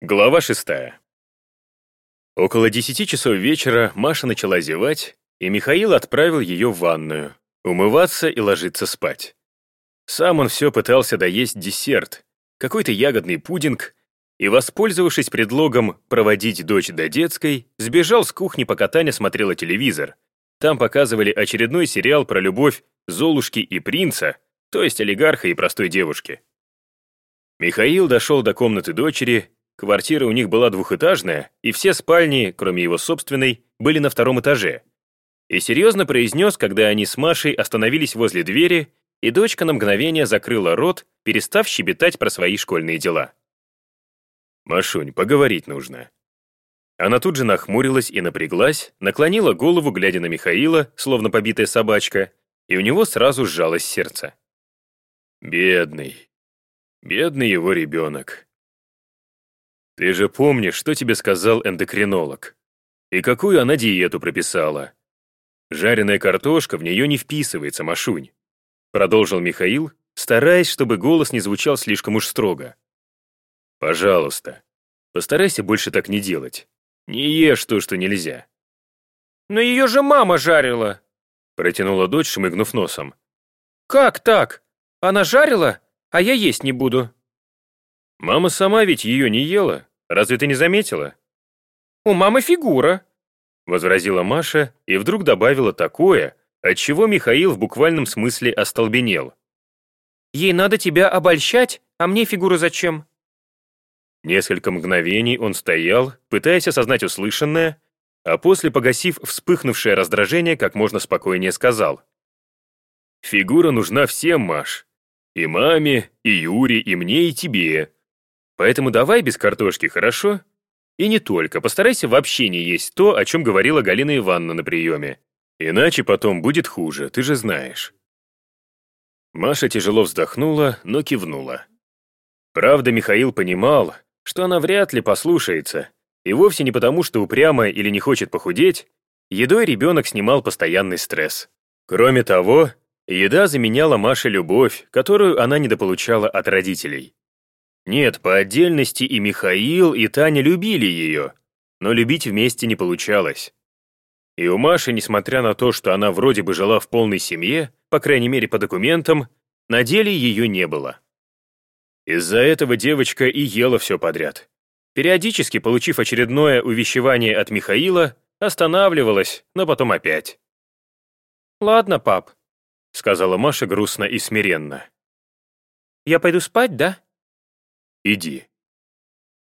Глава шестая. Около десяти часов вечера Маша начала зевать, и Михаил отправил ее в ванную, умываться и ложиться спать. Сам он все пытался доесть десерт, какой-то ягодный пудинг, и, воспользовавшись предлогом проводить дочь до детской, сбежал с кухни, пока Таня смотрела телевизор. Там показывали очередной сериал про любовь Золушки и принца, то есть олигарха и простой девушки. Михаил дошел до комнаты дочери Квартира у них была двухэтажная, и все спальни, кроме его собственной, были на втором этаже. И серьезно произнес, когда они с Машей остановились возле двери, и дочка на мгновение закрыла рот, перестав щебетать про свои школьные дела. «Машунь, поговорить нужно». Она тут же нахмурилась и напряглась, наклонила голову, глядя на Михаила, словно побитая собачка, и у него сразу сжалось сердце. «Бедный, бедный его ребенок», «Ты же помнишь, что тебе сказал эндокринолог? И какую она диету прописала? Жареная картошка в нее не вписывается, Машунь», продолжил Михаил, стараясь, чтобы голос не звучал слишком уж строго. «Пожалуйста, постарайся больше так не делать. Не ешь то, что нельзя». «Но ее же мама жарила!» протянула дочь, шмыгнув носом. «Как так? Она жарила, а я есть не буду». «Мама сама ведь ее не ела. Разве ты не заметила?» «У мамы фигура», — возразила Маша и вдруг добавила такое, от чего Михаил в буквальном смысле остолбенел. «Ей надо тебя обольщать, а мне фигура зачем?» Несколько мгновений он стоял, пытаясь осознать услышанное, а после, погасив вспыхнувшее раздражение, как можно спокойнее сказал. «Фигура нужна всем, Маш. И маме, и Юре, и мне, и тебе. Поэтому давай без картошки, хорошо? И не только, постарайся вообще не есть то, о чем говорила Галина Ивановна на приеме. Иначе потом будет хуже, ты же знаешь. Маша тяжело вздохнула, но кивнула. Правда, Михаил понимал, что она вряд ли послушается, и вовсе не потому, что упряма или не хочет похудеть, едой ребенок снимал постоянный стресс. Кроме того, еда заменяла Маше любовь, которую она недополучала от родителей. Нет, по отдельности и Михаил, и Таня любили ее, но любить вместе не получалось. И у Маши, несмотря на то, что она вроде бы жила в полной семье, по крайней мере по документам, на деле ее не было. Из-за этого девочка и ела все подряд. Периодически, получив очередное увещевание от Михаила, останавливалась, но потом опять. «Ладно, пап», — сказала Маша грустно и смиренно. «Я пойду спать, да?» Иди».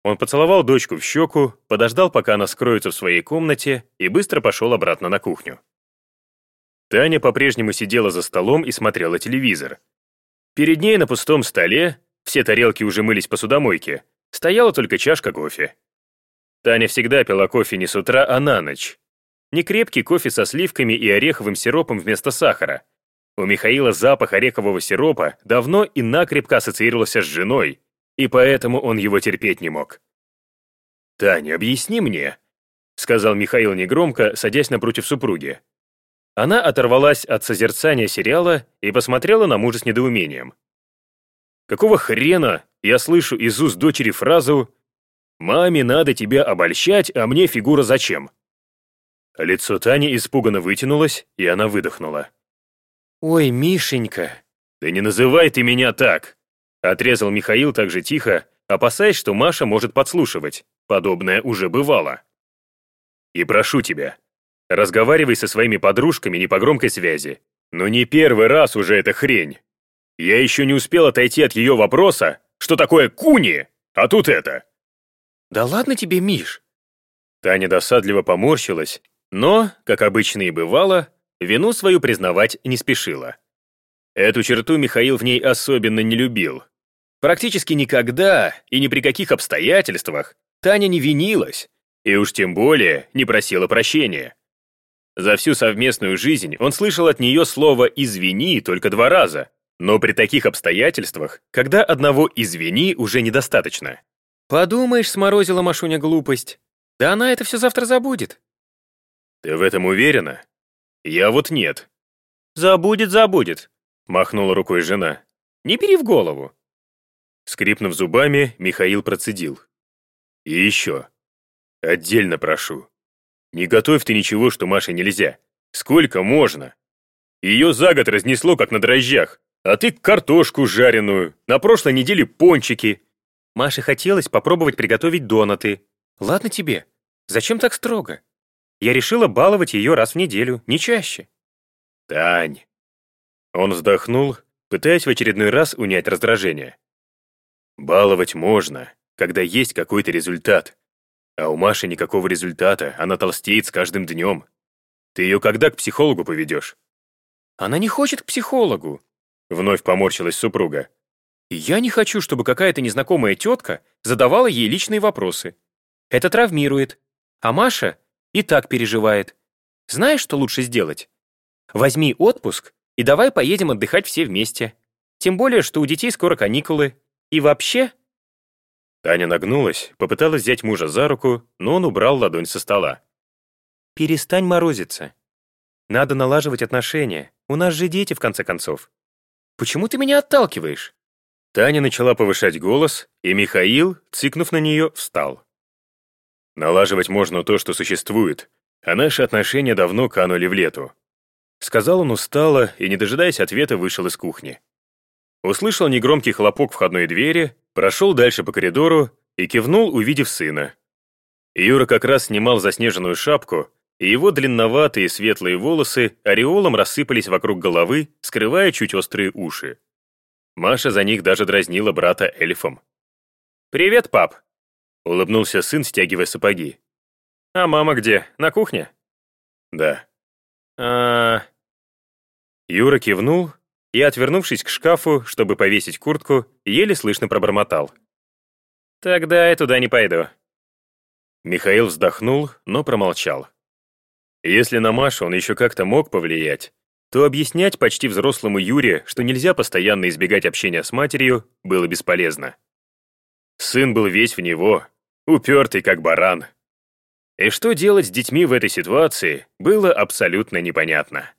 Он поцеловал дочку в щеку, подождал, пока она скроется в своей комнате, и быстро пошел обратно на кухню. Таня по-прежнему сидела за столом и смотрела телевизор. Перед ней на пустом столе, все тарелки уже мылись по судомойке, стояла только чашка кофе. Таня всегда пила кофе не с утра, а на ночь. Не крепкий кофе со сливками и ореховым сиропом вместо сахара. У Михаила запах орехового сиропа давно и накрепко ассоциировался с женой, и поэтому он его терпеть не мог. «Таня, объясни мне», — сказал Михаил негромко, садясь напротив супруги. Она оторвалась от созерцания сериала и посмотрела на мужа с недоумением. «Какого хрена я слышу из уст дочери фразу «Маме надо тебя обольщать, а мне фигура зачем?» Лицо Тани испуганно вытянулось, и она выдохнула. «Ой, Мишенька!» «Да не называй ты меня так!» Отрезал Михаил так же тихо, опасаясь, что Маша может подслушивать. Подобное уже бывало. «И прошу тебя, разговаривай со своими подружками не по громкой связи. Но не первый раз уже эта хрень. Я еще не успел отойти от ее вопроса, что такое куни, а тут это». «Да ладно тебе, Миш!» Таня досадливо поморщилась, но, как обычно и бывало, вину свою признавать не спешила. Эту черту Михаил в ней особенно не любил, Практически никогда и ни при каких обстоятельствах Таня не винилась, и уж тем более не просила прощения. За всю совместную жизнь он слышал от нее слово «извини» только два раза, но при таких обстоятельствах, когда одного «извини» уже недостаточно. «Подумаешь, сморозила Машуня глупость. Да она это все завтра забудет». «Ты в этом уверена? Я вот нет». «Забудет, забудет», — махнула рукой жена. «Не бери в голову. Скрипнув зубами, Михаил процедил. И еще. Отдельно прошу. Не готовь ты ничего, что Маше нельзя. Сколько можно? Ее за год разнесло, как на дрожжах. А ты картошку жареную, на прошлой неделе пончики. Маше хотелось попробовать приготовить донаты. Ладно тебе, зачем так строго? Я решила баловать ее раз в неделю, не чаще. Тань. Он вздохнул, пытаясь в очередной раз унять раздражение. Баловать можно, когда есть какой-то результат. А у Маши никакого результата, она толстеет с каждым днем. Ты ее когда к психологу поведешь? Она не хочет к психологу. Вновь поморщилась супруга. И я не хочу, чтобы какая-то незнакомая тетка задавала ей личные вопросы. Это травмирует. А Маша и так переживает. Знаешь, что лучше сделать? Возьми отпуск и давай поедем отдыхать все вместе. Тем более, что у детей скоро каникулы. И вообще...» Таня нагнулась, попыталась взять мужа за руку, но он убрал ладонь со стола. «Перестань морозиться. Надо налаживать отношения. У нас же дети, в конце концов. Почему ты меня отталкиваешь?» Таня начала повышать голос, и Михаил, цикнув на нее, встал. «Налаживать можно то, что существует, а наши отношения давно канули в лету. Сказал он устало и, не дожидаясь ответа, вышел из кухни. Услышал негромкий хлопок входной двери, прошел дальше по коридору и кивнул, увидев сына. Юра как раз снимал заснеженную шапку, и его длинноватые светлые волосы ореолом рассыпались вокруг головы, скрывая чуть острые уши. Маша за них даже дразнила брата эльфом. «Привет, пап!» — улыбнулся сын, стягивая сапоги. «А мама где? На кухне?» «Да». «А...» Юра кивнул и, отвернувшись к шкафу, чтобы повесить куртку, еле слышно пробормотал. «Тогда я туда не пойду». Михаил вздохнул, но промолчал. Если на Машу он еще как-то мог повлиять, то объяснять почти взрослому Юре, что нельзя постоянно избегать общения с матерью, было бесполезно. Сын был весь в него, упертый как баран. И что делать с детьми в этой ситуации, было абсолютно непонятно.